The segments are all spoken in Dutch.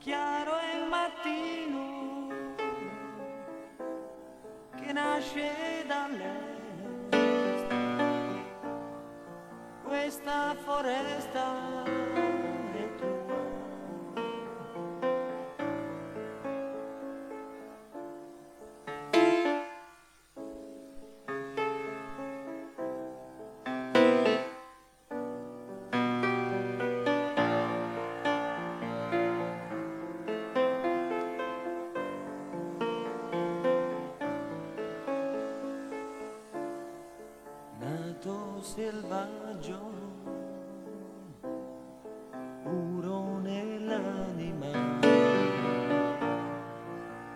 chiaro è il mattino che nasce dall'est. Questa foresta nato selvaggio, puro nell'anima,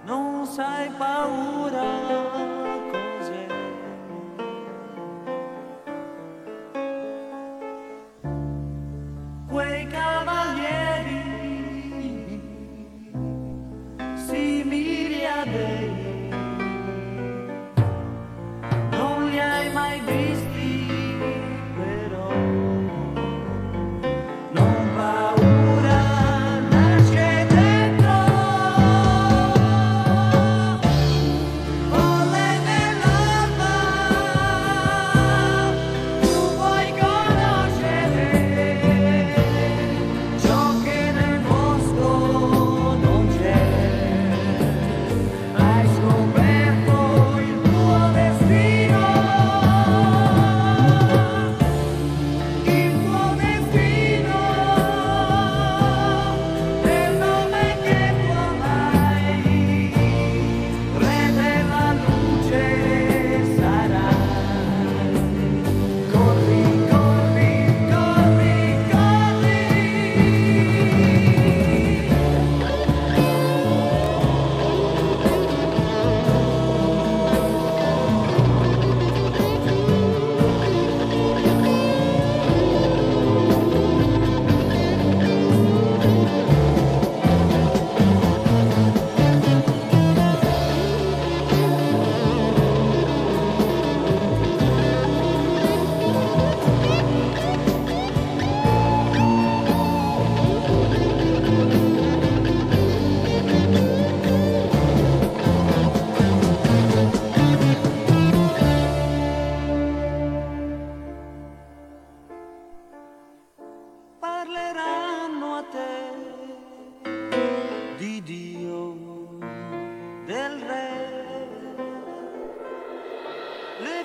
non sai paura cos'è. Quei cavalieri simili a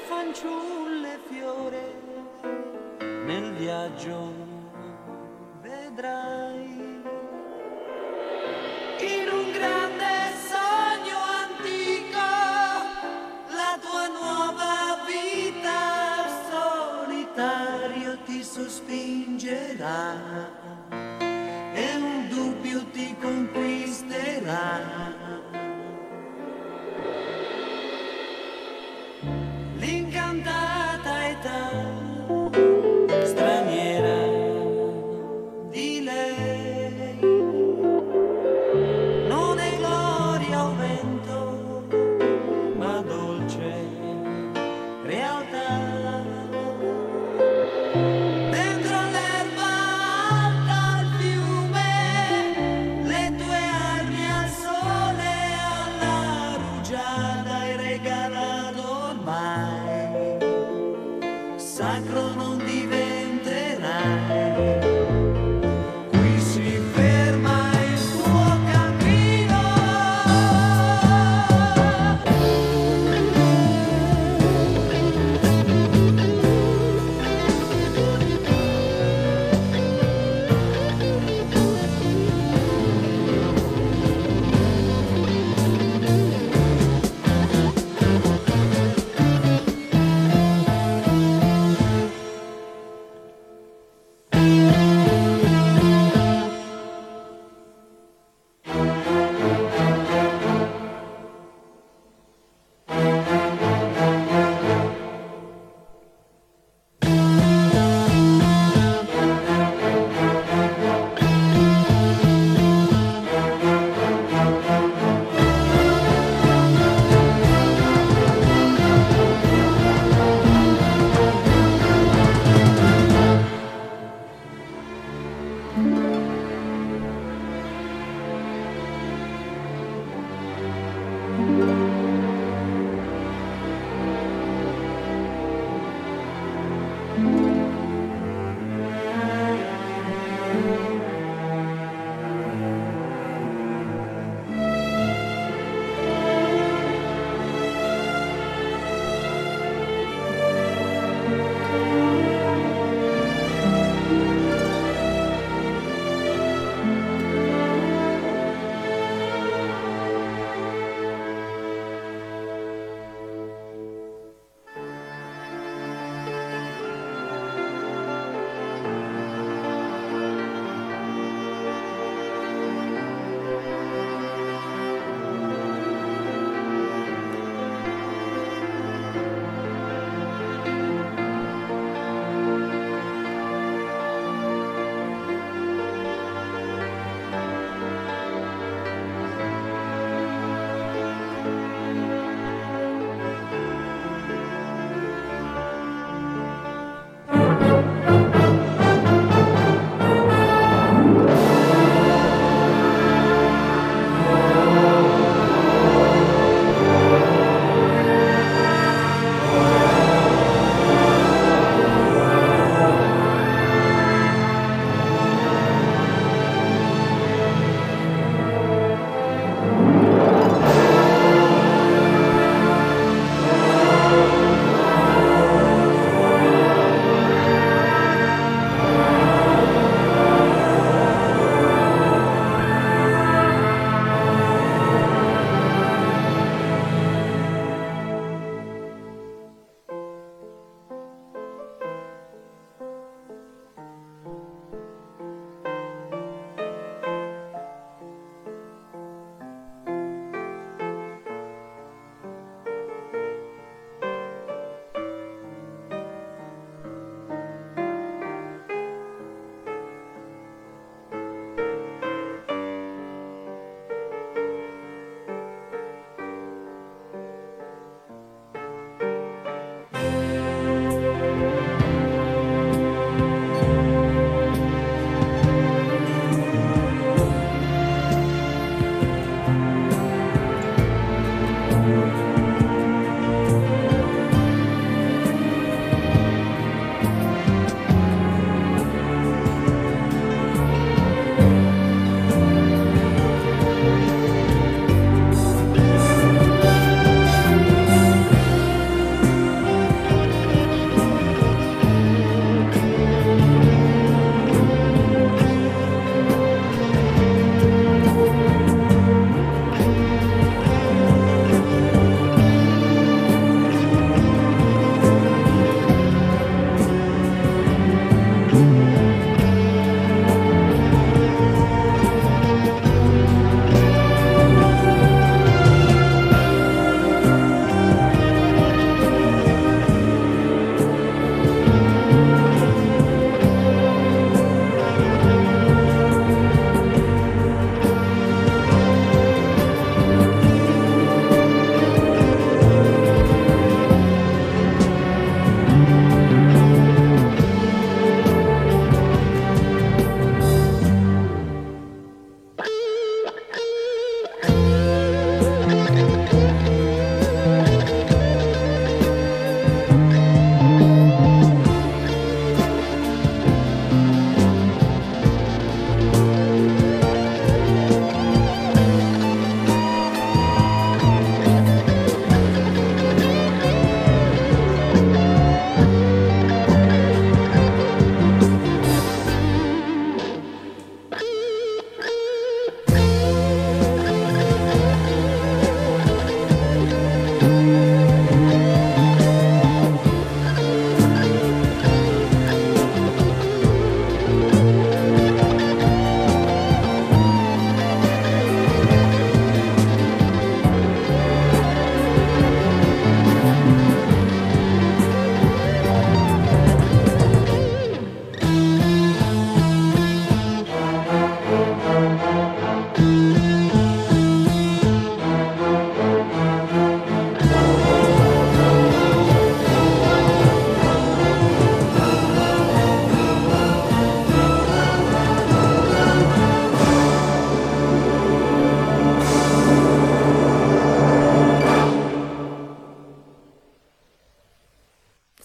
fanciulle fiore nel viaggio vedrai. In un grande sogno antico, la tua nuova vita solitario ti sospingerà e un dubbio ti conquisterà. sacro non diventa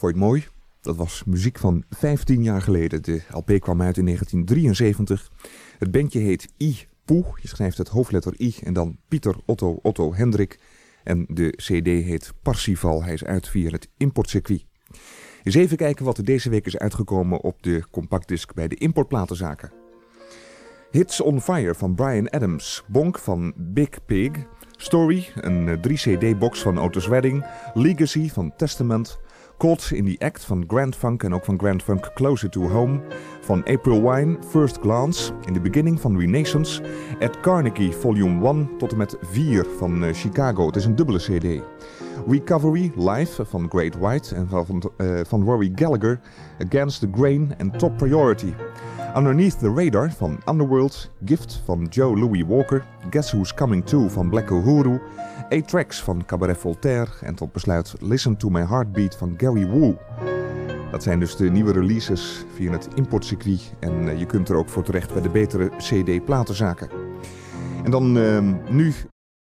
Vond mooi? Dat was muziek van 15 jaar geleden. De LP kwam uit in 1973. Het bandje heet I Poe. Je schrijft het hoofdletter I en dan Pieter Otto Otto Hendrik. En de CD heet Parsifal. Hij is uit via het importcircuit. Eens even kijken wat er deze week is uitgekomen op de compactdisc bij de importplatenzaken. Hits on Fire van Brian Adams. Bonk van Big Pig. Story, een 3-CD-box van Otis Redding. Legacy van Testament. Caught in the Act van Grand Funk en ook van Grand Funk Closer to Home. Van April Wine, First Glance. In the Beginning van Renaissance. At Carnegie Volume 1 tot en met 4 van Chicago. Het is een dubbele CD. Recovery Live van Great White en van, uh, van Rory Gallagher. Against the Grain en Top Priority. Underneath the Radar van Underworld, Gift van Joe Louis Walker, Guess Who's Coming To van Black Uhuru, Eight Tracks van Cabaret Voltaire en tot besluit Listen to My Heartbeat van Gary Wu. Dat zijn dus de nieuwe releases via het importcircuit en uh, je kunt er ook voor terecht bij de betere CD-platenzaken. En dan uh, nu